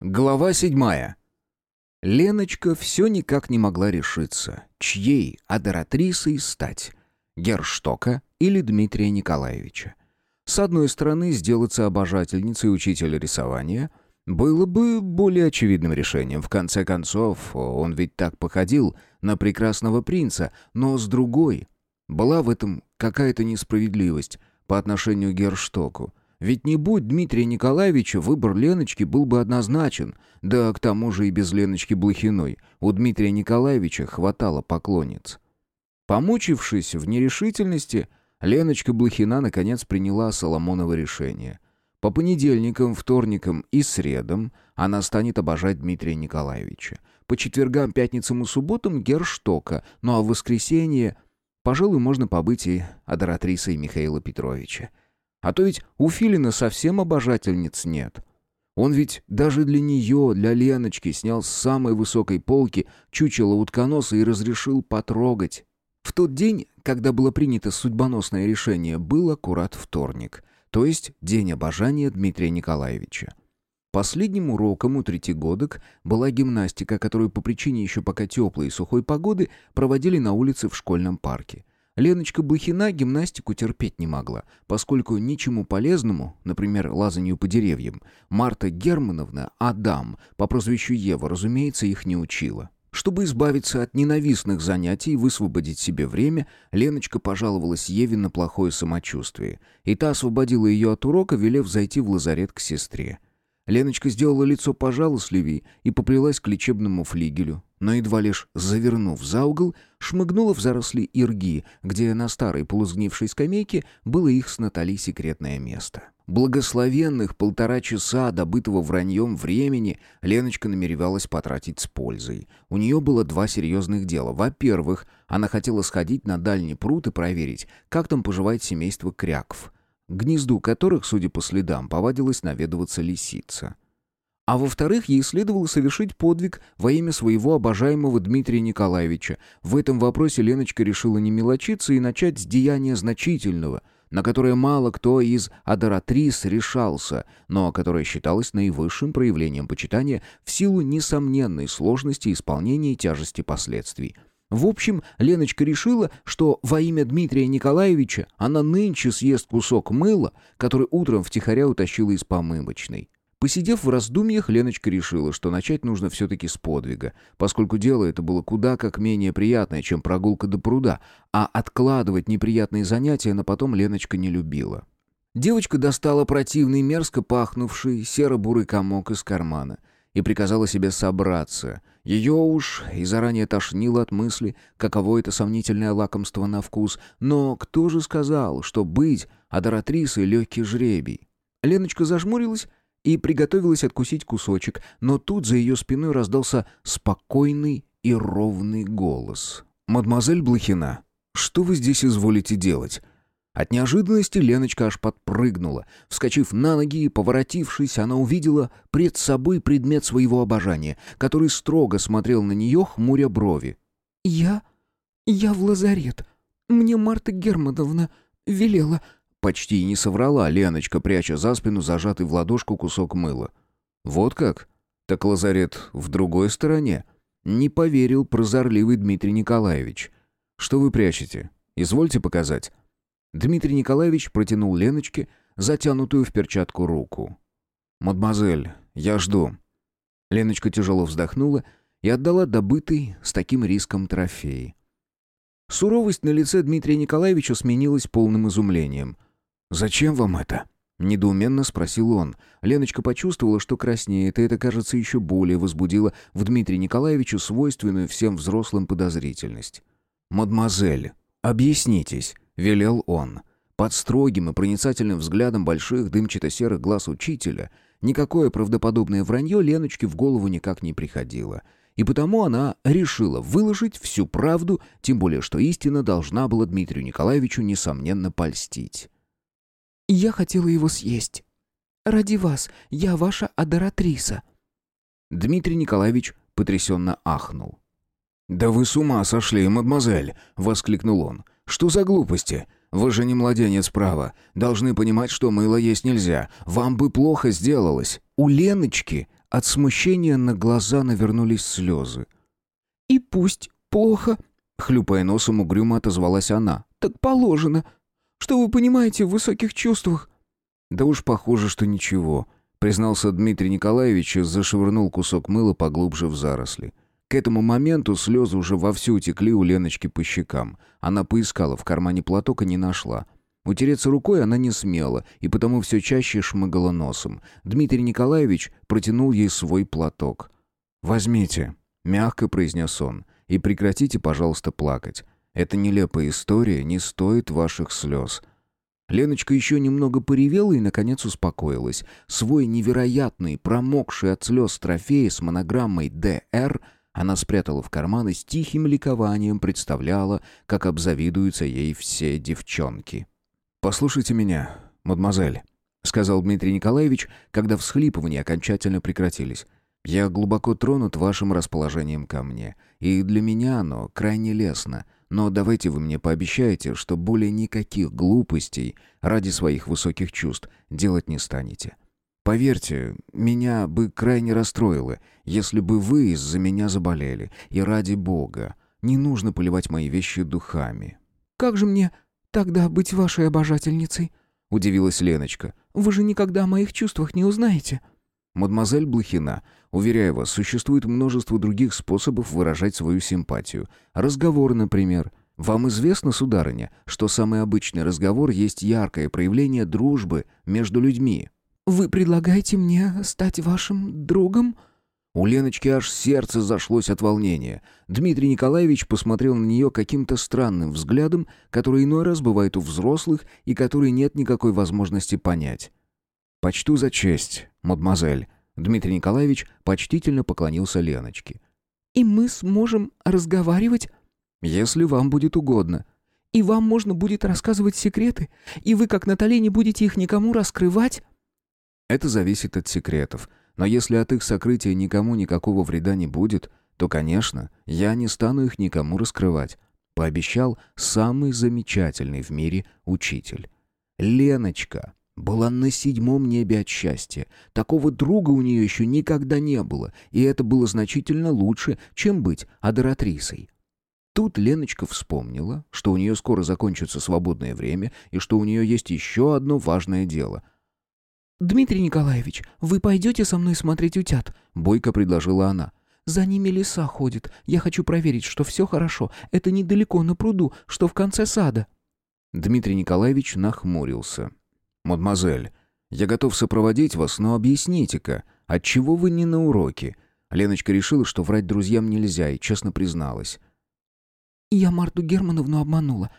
Глава седьмая. Леночка все никак не могла решиться, чьей адоратрисой стать – Герштока или Дмитрия Николаевича. С одной стороны, сделаться обожательницей учителя рисования было бы более очевидным решением. В конце концов, он ведь так походил на прекрасного принца, но с другой – была в этом какая-то несправедливость по отношению к Герштоку. Ведь не будь Дмитрия Николаевича, выбор Леночки был бы однозначен. Да к тому же и без Леночки Блохиной. У Дмитрия Николаевича хватало поклонниц. Помучившись в нерешительности, Леночка Блохина наконец приняла Соломоново решение. По понедельникам, вторникам и средам она станет обожать Дмитрия Николаевича. По четвергам, пятницам и субботам Герштока, ну а в воскресенье, пожалуй, можно побыть и адоратрисой Михаила Петровича. А то ведь у Филина совсем обожательниц нет. Он ведь даже для нее, для Леночки, снял с самой высокой полки чучело утконоса и разрешил потрогать. В тот день, когда было принято судьбоносное решение, был аккурат вторник, то есть день обожания Дмитрия Николаевича. Последним уроком у третьегодок была гимнастика, которую по причине еще пока теплой и сухой погоды проводили на улице в школьном парке. Леночка Блохина гимнастику терпеть не могла, поскольку ничему полезному, например, лазанию по деревьям, Марта Германовна Адам по прозвищу Ева, разумеется, их не учила. Чтобы избавиться от ненавистных занятий и высвободить себе время, Леночка пожаловалась Еве на плохое самочувствие, и та освободила ее от урока, велев зайти в лазарет к сестре. Леночка сделала лицо пожалостливей и поплелась к лечебному флигелю, но едва лишь завернув за угол, шмыгнула в заросли ирги, где на старой полузгнившей скамейке было их с Натали секретное место. Благословенных полтора часа добытого враньем времени Леночка намеревалась потратить с пользой. У нее было два серьезных дела. Во-первых, она хотела сходить на дальний пруд и проверить, как там поживает семейство кряков – гнезду которых, судя по следам, повадилась наведываться лисица. А во-вторых, ей следовало совершить подвиг во имя своего обожаемого Дмитрия Николаевича. В этом вопросе Леночка решила не мелочиться и начать с деяния значительного, на которое мало кто из адоратрис решался, но которое считалось наивысшим проявлением почитания в силу несомненной сложности исполнения и тяжести последствий – в общем, Леночка решила, что во имя Дмитрия Николаевича она нынче съест кусок мыла, который утром втихаря утащила из помывочной. Посидев в раздумьях, Леночка решила, что начать нужно все-таки с подвига, поскольку дело это было куда как менее приятное, чем прогулка до пруда, а откладывать неприятные занятия на потом Леночка не любила. Девочка достала противный мерзко пахнувший серо-бурый комок из кармана и приказала себе собраться. Ее уж и заранее тошнило от мысли, каково это сомнительное лакомство на вкус, но кто же сказал, что быть адоратрисой — легкий жребий? Леночка зажмурилась и приготовилась откусить кусочек, но тут за ее спиной раздался спокойный и ровный голос. «Мадемуазель Блохина, что вы здесь изволите делать?» От неожиданности Леночка аж подпрыгнула. Вскочив на ноги и поворотившись, она увидела пред собой предмет своего обожания, который строго смотрел на нее, хмуря брови. «Я? Я в лазарет. Мне Марта Германовна велела...» Почти и не соврала Леночка, пряча за спину зажатый в ладошку кусок мыла. «Вот как? Так лазарет в другой стороне?» Не поверил прозорливый Дмитрий Николаевич. «Что вы прячете? Извольте показать». Дмитрий Николаевич протянул Леночке затянутую в перчатку руку. «Мадемуазель, я жду». Леночка тяжело вздохнула и отдала добытый с таким риском трофей. Суровость на лице Дмитрия Николаевича сменилась полным изумлением. «Зачем вам это?» — недоуменно спросил он. Леночка почувствовала, что краснеет, и это, кажется, еще более возбудило в Дмитрии Николаевичу свойственную всем взрослым подозрительность. «Мадемуазель, объяснитесь», велел он. Под строгим и проницательным взглядом больших дымчато-серых глаз учителя никакое правдоподобное вранье Леночке в голову никак не приходило. И потому она решила выложить всю правду, тем более что истина должна была Дмитрию Николаевичу, несомненно, польстить. «Я хотела его съесть. Ради вас. Я ваша адоратриса». Дмитрий Николаевич потрясенно ахнул. «Да вы с ума сошли, мадемуазель!» — воскликнул он. «Что за глупости? Вы же не младенец права. Должны понимать, что мыло есть нельзя. Вам бы плохо сделалось». У Леночки От смущения на глаза навернулись слезы. «И пусть плохо», — хлюпая носом угрюмо отозвалась она. «Так положено. Что вы понимаете в высоких чувствах?» «Да уж похоже, что ничего», — признался Дмитрий Николаевич и зашвырнул кусок мыла поглубже в заросли. К этому моменту слезы уже вовсю утекли у Леночки по щекам. Она поискала в кармане платок и не нашла. Утереться рукой она не смела, и потому все чаще шмыгала носом. Дмитрий Николаевич протянул ей свой платок. «Возьмите», — мягко произнес он, — «и прекратите, пожалуйста, плакать. Эта нелепая история не стоит ваших слез». Леночка еще немного поревела и, наконец, успокоилась. Свой невероятный, промокший от слез трофей с монограммой «ДР» она спрятала в карман и с тихим ликованием представляла, как обзавидуются ей все девчонки. «Послушайте меня, мадемуазель», — сказал Дмитрий Николаевич, когда всхлипывания окончательно прекратились. «Я глубоко тронут вашим расположением ко мне, и для меня оно крайне лестно, но давайте вы мне пообещаете, что более никаких глупостей ради своих высоких чувств делать не станете. Поверьте, меня бы крайне расстроило, если бы вы из-за меня заболели, и ради бога, не нужно поливать мои вещи духами». «Как же мне «Тогда быть вашей обожательницей?» — удивилась Леночка. «Вы же никогда о моих чувствах не узнаете». «Мадемуазель Блохина, уверяю вас, существует множество других способов выражать свою симпатию. Разговор, например. Вам известно, сударыня, что самый обычный разговор есть яркое проявление дружбы между людьми?» «Вы предлагаете мне стать вашим другом?» У Леночки аж сердце зашлось от волнения. Дмитрий Николаевич посмотрел на нее каким-то странным взглядом, который иной раз бывает у взрослых и который нет никакой возможности понять. «Почту за честь, мадемуазель». Дмитрий Николаевич почтительно поклонился Леночке. «И мы сможем разговаривать?» «Если вам будет угодно». «И вам можно будет рассказывать секреты? И вы, как Натали, не будете их никому раскрывать?» «Это зависит от секретов. Но если от их сокрытия никому никакого вреда не будет, то, конечно, я не стану их никому раскрывать», — пообещал самый замечательный в мире учитель. Леночка была на седьмом небе от счастья. Такого друга у нее еще никогда не было, и это было значительно лучше, чем быть адоратрисой. Тут Леночка вспомнила, что у нее скоро закончится свободное время и что у нее есть еще одно важное дело — «Дмитрий Николаевич, вы пойдете со мной смотреть утят?» — бойко предложила она. «За ними лиса ходит. Я хочу проверить, что все хорошо. Это недалеко на пруду, что в конце сада». Дмитрий Николаевич нахмурился. «Мадемуазель, я готов сопроводить вас, но объясните-ка, отчего вы не на уроке?» Леночка решила, что врать друзьям нельзя, и честно призналась. «Я Марту Германовну обманула,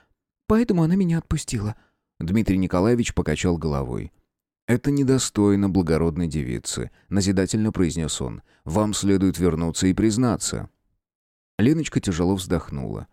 поэтому она меня отпустила». Дмитрий Николаевич покачал головой. «Это недостойно благородной девицы», — назидательно произнес он. «Вам следует вернуться и признаться». Леночка тяжело вздохнула.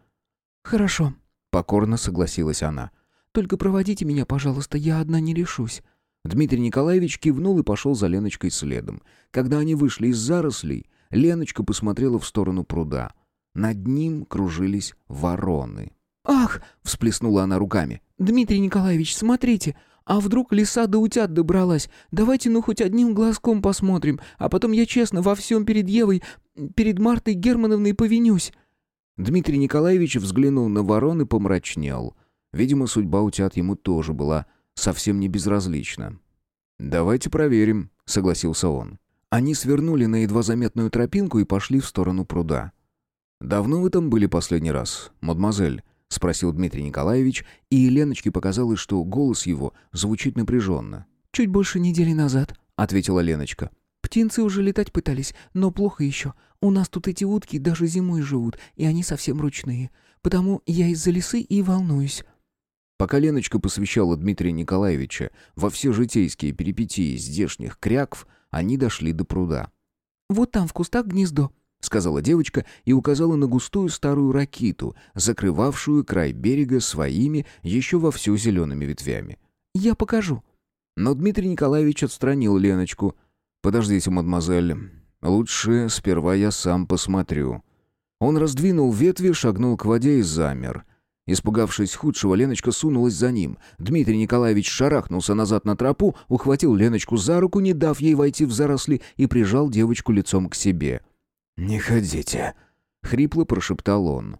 «Хорошо», — покорно согласилась она. «Только проводите меня, пожалуйста, я одна не решусь». Дмитрий Николаевич кивнул и пошел за Леночкой следом. Когда они вышли из зарослей, Леночка посмотрела в сторону пруда. Над ним кружились вороны. «Ах!» — всплеснула она руками. «Дмитрий Николаевич, смотрите! А вдруг лиса до утят добралась? Давайте ну хоть одним глазком посмотрим, а потом я честно во всем перед Евой, перед Мартой Германовной повинюсь». Дмитрий Николаевич взглянул на ворон и помрачнел. Видимо, судьба утят ему тоже была совсем не безразлична. «Давайте проверим», — согласился он. Они свернули на едва заметную тропинку и пошли в сторону пруда. «Давно вы там были последний раз, мадемуазель?» — спросил Дмитрий Николаевич, и Еленочке показалось, что голос его звучит напряженно. «Чуть больше недели назад», — ответила Леночка. «Птенцы уже летать пытались, но плохо еще. У нас тут эти утки даже зимой живут, и они совсем ручные. Потому я из-за лисы и волнуюсь». Пока Леночка посвящала Дмитрия Николаевича во все житейские перипетии здешних крякв, они дошли до пруда. «Вот там в кустах гнездо», — сказала девочка и указала на густую старую ракиту, закрывавшую край берега своими еще вовсю зелеными ветвями. «Я покажу». Но Дмитрий Николаевич отстранил Леночку. «Подождите, мадемуазель, лучше сперва я сам посмотрю». Он раздвинул ветви, шагнул к воде и замер. Испугавшись худшего, Леночка сунулась за ним. Дмитрий Николаевич шарахнулся назад на тропу, ухватил Леночку за руку, не дав ей войти в заросли, и прижал девочку лицом к себе. «Не ходите», — хрипло прошептал он.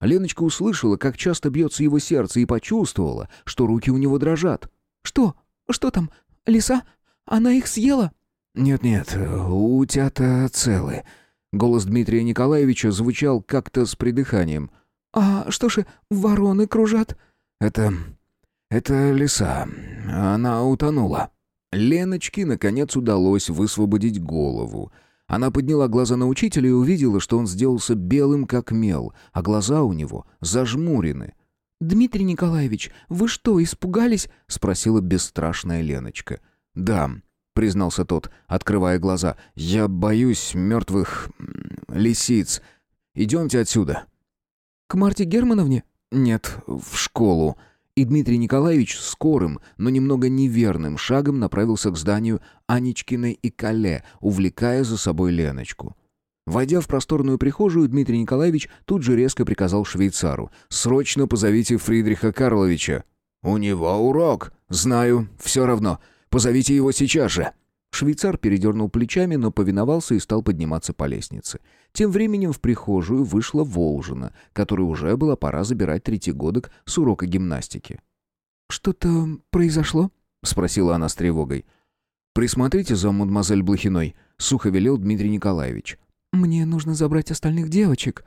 Леночка услышала, как часто бьется его сердце, и почувствовала, что руки у него дрожат. «Что? Что там? Лиса? Она их съела?» «Нет-нет, утята целы». Голос Дмитрия Николаевича звучал как-то с придыханием. «А что же вороны кружат?» «Это... это лиса. Она утонула». Леночке, наконец, удалось высвободить голову. Она подняла глаза на учителя и увидела, что он сделался белым, как мел, а глаза у него зажмурены. «Дмитрий Николаевич, вы что, испугались?» — спросила бесстрашная Леночка. «Да», — признался тот, открывая глаза. «Я боюсь мертвых... лисиц. Идемте отсюда». «К Марте Германовне?» «Нет, в школу». И Дмитрий Николаевич скорым, но немного неверным шагом направился к зданию Анечкиной и Кале, увлекая за собой Леночку. Войдя в просторную прихожую, Дмитрий Николаевич тут же резко приказал швейцару «Срочно позовите Фридриха Карловича». «У него урок». «Знаю, все равно. Позовите его сейчас же». Швейцар передернул плечами, но повиновался и стал подниматься по лестнице. Тем временем в прихожую вышла Волжина, которой уже была пора забирать третьегодок с урока гимнастики. «Что-то произошло?» — спросила она с тревогой. «Присмотрите за мадемуазель Блохиной», — сухо велел Дмитрий Николаевич. «Мне нужно забрать остальных девочек».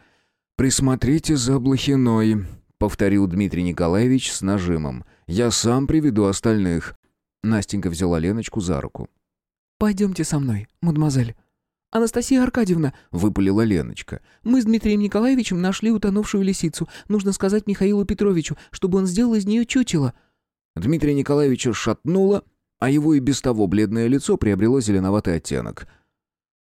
«Присмотрите за Блохиной», — повторил Дмитрий Николаевич с нажимом. «Я сам приведу остальных». Настенька взяла Леночку за руку. «Пойдемте со мной, мадемуазель». «Анастасия Аркадьевна», — выпалила Леночка, — «мы с Дмитрием Николаевичем нашли утонувшую лисицу. Нужно сказать Михаилу Петровичу, чтобы он сделал из нее чучело». Дмитрия Николаевича шатнуло, а его и без того бледное лицо приобрело зеленоватый оттенок.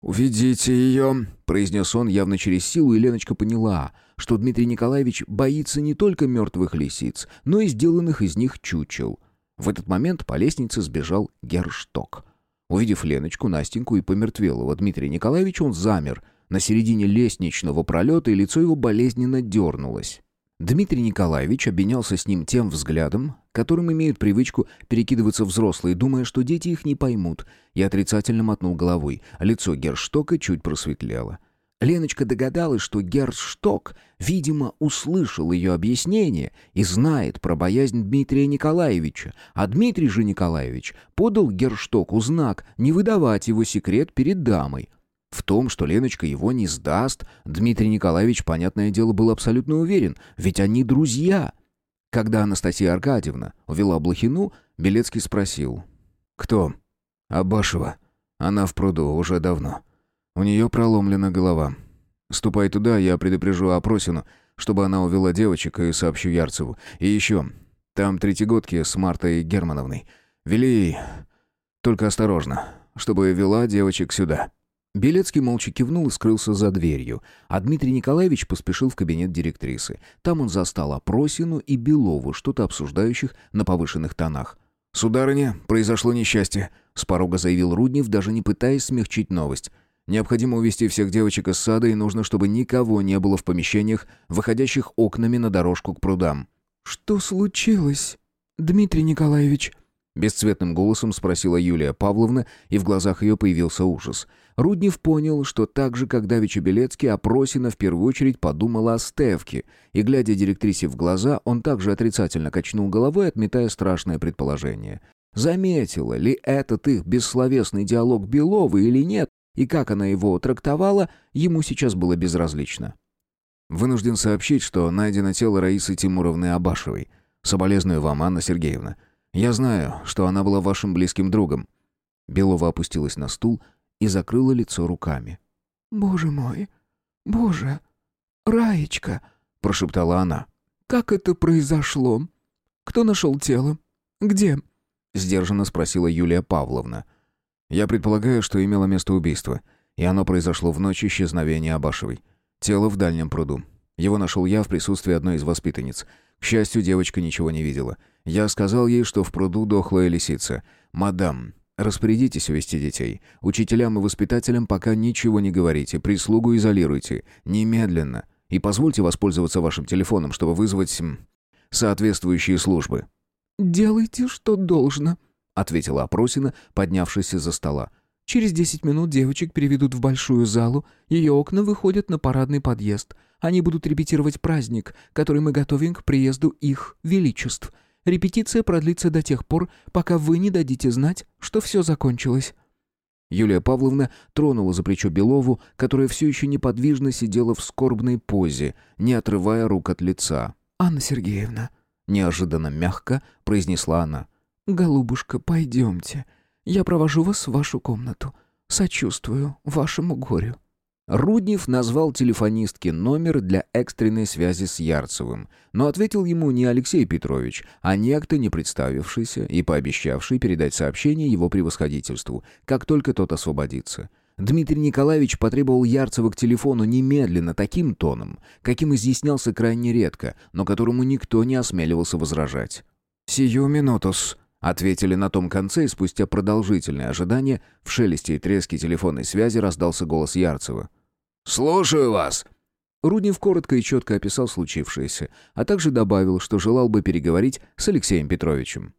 «Уведите ее», — произнес он явно через силу, и Леночка поняла, что Дмитрий Николаевич боится не только мертвых лисиц, но и сделанных из них чучел. В этот момент по лестнице сбежал Гершток. Увидев Леночку, Настеньку и помертвелого Дмитрия Николаевича, он замер на середине лестничного пролета, и лицо его болезненно дернулось. Дмитрий Николаевич обменялся с ним тем взглядом, которым имеют привычку перекидываться взрослые, думая, что дети их не поймут, и отрицательно мотнул головой. Лицо Герштока чуть просветлело. Леночка догадалась, что Гершток, видимо, услышал ее объяснение и знает про боязнь Дмитрия Николаевича, а Дмитрий же Николаевич подал Герштоку знак не выдавать его секрет перед дамой. В том, что Леночка его не сдаст, Дмитрий Николаевич, понятное дело, был абсолютно уверен, ведь они друзья. Когда Анастасия Аркадьевна увела Блохину, Белецкий спросил. «Кто?» «Абашева. Она в пруду уже давно». У нее проломлена голова. Ступай туда, я предупрежу Опросину, чтобы она увела девочек и сообщу Ярцеву. И еще, там третьегодки с Мартой Германовной. Вели ей, только осторожно, чтобы вела девочек сюда». Белецкий молча кивнул и скрылся за дверью, а Дмитрий Николаевич поспешил в кабинет директрисы. Там он застал Опросину и Белову, что-то обсуждающих на повышенных тонах. «Сударыня, произошло несчастье», — с порога заявил Руднев, даже не пытаясь смягчить новость. Необходимо увести всех девочек из сада, и нужно, чтобы никого не было в помещениях, выходящих окнами на дорожку к прудам». «Что случилось, Дмитрий Николаевич?» Бесцветным голосом спросила Юлия Павловна, и в глазах ее появился ужас. Руднев понял, что так же, как Давича Белецкий, Опросина в первую очередь подумала о Стевке, и, глядя директрисе в глаза, он также отрицательно качнул головой, отметая страшное предположение. Заметила ли этот их бессловесный диалог Белова или нет, и как она его трактовала, ему сейчас было безразлично. «Вынужден сообщить, что найдено тело Раисы Тимуровны Абашевой. Соболезную вам, Анна Сергеевна. Я знаю, что она была вашим близким другом». Белова опустилась на стул и закрыла лицо руками. «Боже мой! Боже! Раечка!» — прошептала она. «Как это произошло? Кто нашел тело? Где?» — сдержанно спросила Юлия Павловна. — я предполагаю, что имело место убийство, и оно произошло в ночь исчезновения Абашевой. Тело в дальнем пруду. Его нашел я в присутствии одной из воспитанниц. К счастью, девочка ничего не видела. Я сказал ей, что в пруду дохлая лисица. «Мадам, распорядитесь увести детей. Учителям и воспитателям пока ничего не говорите, прислугу изолируйте. Немедленно. И позвольте воспользоваться вашим телефоном, чтобы вызвать соответствующие службы». «Делайте, что должно», — ответила Опросина, поднявшись из-за стола. «Через десять минут девочек переведут в большую залу, ее окна выходят на парадный подъезд. Они будут репетировать праздник, который мы готовим к приезду их величеств. Репетиция продлится до тех пор, пока вы не дадите знать, что все закончилось». Юлия Павловна тронула за плечо Белову, которая все еще неподвижно сидела в скорбной позе, не отрывая рук от лица. «Анна Сергеевна», — неожиданно мягко произнесла она. «Голубушка, пойдемте. Я провожу вас в вашу комнату. Сочувствую вашему горю». Руднев назвал телефонистке номер для экстренной связи с Ярцевым, но ответил ему не Алексей Петрович, а некто, не представившийся и пообещавший передать сообщение его превосходительству, как только тот освободится. Дмитрий Николаевич потребовал Ярцева к телефону немедленно таким тоном, каким изъяснялся крайне редко, но которому никто не осмеливался возражать. «Сию минутус», — ответили на том конце, и спустя продолжительное ожидание в шелесте и треске телефонной связи раздался голос Ярцева. «Слушаю вас!» Руднев коротко и четко описал случившееся, а также добавил, что желал бы переговорить с Алексеем Петровичем.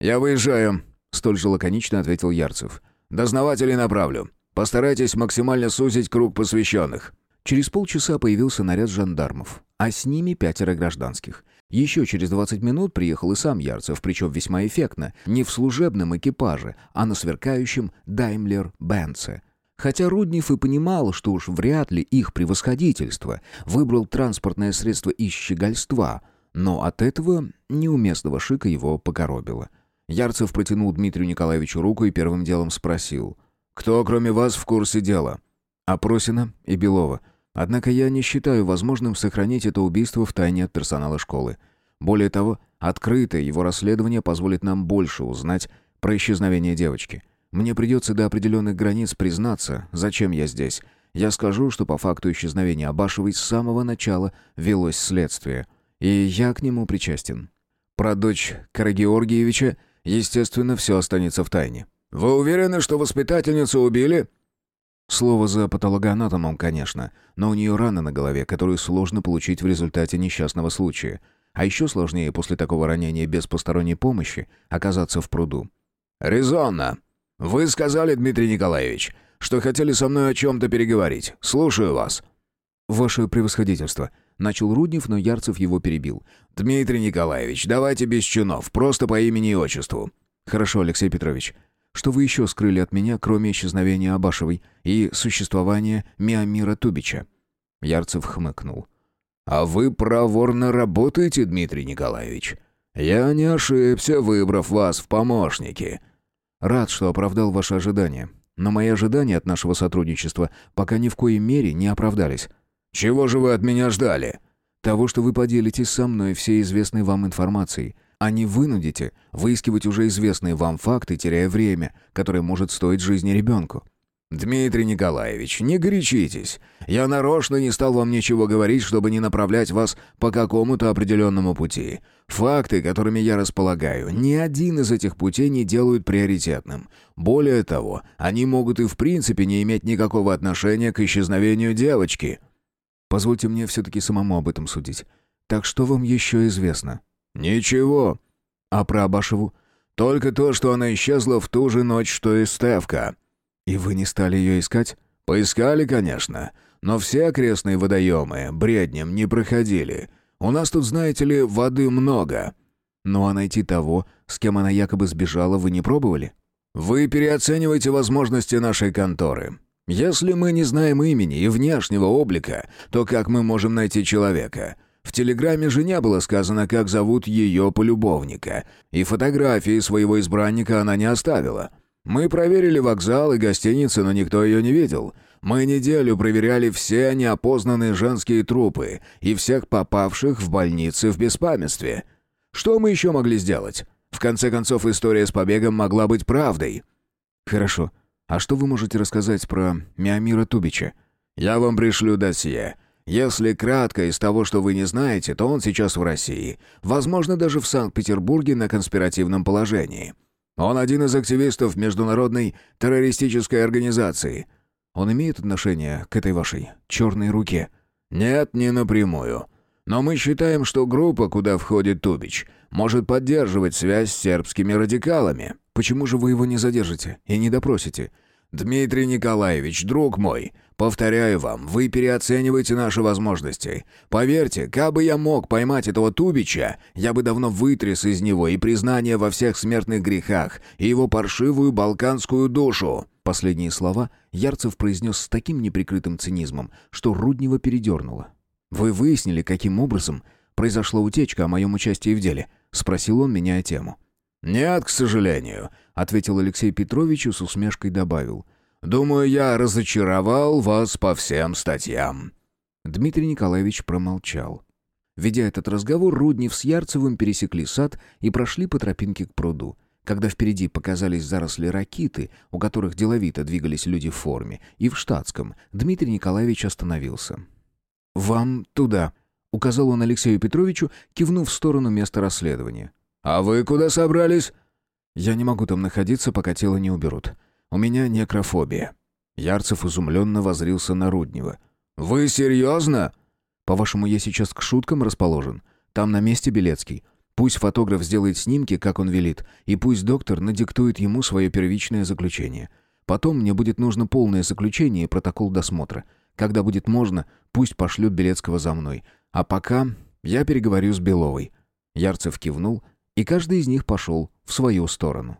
«Я выезжаю», — столь же лаконично ответил Ярцев. «Дознавателей направлю. Постарайтесь максимально сузить круг посвященных». Через полчаса появился наряд жандармов, а с ними пятеро гражданских. Еще через 20 минут приехал и сам Ярцев, причем весьма эффектно, не в служебном экипаже, а на сверкающем Даймлер-Бенце — Хотя Руднев и понимал, что уж вряд ли их превосходительство выбрал транспортное средство из щегольства, но от этого неуместного шика его покоробило. Ярцев протянул Дмитрию Николаевичу руку и первым делом спросил. «Кто, кроме вас, в курсе дела?» «Опросина и Белова. Однако я не считаю возможным сохранить это убийство в тайне от персонала школы. Более того, открытое его расследование позволит нам больше узнать про исчезновение девочки. Мне придется до определенных границ признаться, зачем я здесь. Я скажу, что по факту исчезновения Абашевой с самого начала велось следствие, и я к нему причастен. Про дочь Карагеоргиевича, естественно, все останется в тайне. «Вы уверены, что воспитательницу убили?» Слово за патологоанатомом, конечно, но у нее рана на голове, которую сложно получить в результате несчастного случая. А еще сложнее после такого ранения без посторонней помощи оказаться в пруду. «Резонно», «Вы сказали, Дмитрий Николаевич, что хотели со мной о чем-то переговорить. Слушаю вас». «Ваше превосходительство», — начал Руднев, но Ярцев его перебил. «Дмитрий Николаевич, давайте без чинов, просто по имени и отчеству». «Хорошо, Алексей Петрович. Что вы еще скрыли от меня, кроме исчезновения Абашевой и существования Миамира Тубича?» Ярцев хмыкнул. «А вы проворно работаете, Дмитрий Николаевич. Я не ошибся, выбрав вас в помощники. Рад, что оправдал ваши ожидания. Но мои ожидания от нашего сотрудничества пока ни в коей мере не оправдались. Чего же вы от меня ждали? Того, что вы поделитесь со мной всей известной вам информацией, а не вынудите выискивать уже известные вам факты, теряя время, которое может стоить жизни ребенку. «Дмитрий Николаевич, не горячитесь. Я нарочно не стал вам ничего говорить, чтобы не направлять вас по какому-то определенному пути. Факты, которыми я располагаю, ни один из этих путей не делают приоритетным. Более того, они могут и в принципе не иметь никакого отношения к исчезновению девочки». «Позвольте мне все-таки самому об этом судить. Так что вам еще известно?» «Ничего». «А про Абашеву?» «Только то, что она исчезла в ту же ночь, что и Стевка». «И вы не стали ее искать?» «Поискали, конечно. Но все окрестные водоемы бреднем не проходили. У нас тут, знаете ли, воды много». «Ну а найти того, с кем она якобы сбежала, вы не пробовали?» «Вы переоцениваете возможности нашей конторы. Если мы не знаем имени и внешнего облика, то как мы можем найти человека?» В телеграмме же не было сказано, как зовут ее полюбовника, и фотографии своего избранника она не оставила. Мы проверили вокзал и гостиницы, но никто ее не видел. Мы неделю проверяли все неопознанные женские трупы и всех попавших в больницы в беспамятстве. Что мы еще могли сделать? В конце концов, история с побегом могла быть правдой. Хорошо. А что вы можете рассказать про Миамира Тубича? Я вам пришлю досье. Если кратко из того, что вы не знаете, то он сейчас в России. Возможно, даже в Санкт-Петербурге на конспиративном положении. Он один из активистов международной террористической организации. Он имеет отношение к этой вашей черной руке? «Нет, не напрямую. Но мы считаем, что группа, куда входит Тубич, может поддерживать связь с сербскими радикалами». «Почему же вы его не задержите и не допросите?» «Дмитрий Николаевич, друг мой, повторяю вам, вы переоцениваете наши возможности. Поверьте, кабы я мог поймать этого Тубича, я бы давно вытряс из него и признание во всех смертных грехах, и его паршивую балканскую душу». Последние слова Ярцев произнес с таким неприкрытым цинизмом, что Руднева передернуло. «Вы выяснили, каким образом произошла утечка о моем участии в деле?» — спросил он, меняя тему. «Нет, к сожалению», — ответил Алексей Петрович и с усмешкой добавил. «Думаю, я разочаровал вас по всем статьям». Дмитрий Николаевич промолчал. Ведя этот разговор, Руднев с Ярцевым пересекли сад и прошли по тропинке к пруду. Когда впереди показались заросли ракиты, у которых деловито двигались люди в форме, и в штатском, Дмитрий Николаевич остановился. «Вам туда», — указал он Алексею Петровичу, кивнув в сторону места расследования. «А вы куда собрались?» «Я не могу там находиться, пока тело не уберут. У меня некрофобия». Ярцев изумленно возрился на Руднева. «Вы серьезно?» «По-вашему, я сейчас к шуткам расположен? Там на месте Белецкий. Пусть фотограф сделает снимки, как он велит, и пусть доктор надиктует ему свое первичное заключение. Потом мне будет нужно полное заключение и протокол досмотра. Когда будет можно, пусть пошлют Белецкого за мной. А пока я переговорю с Беловой». Ярцев кивнул и каждый из них пошел в свою сторону.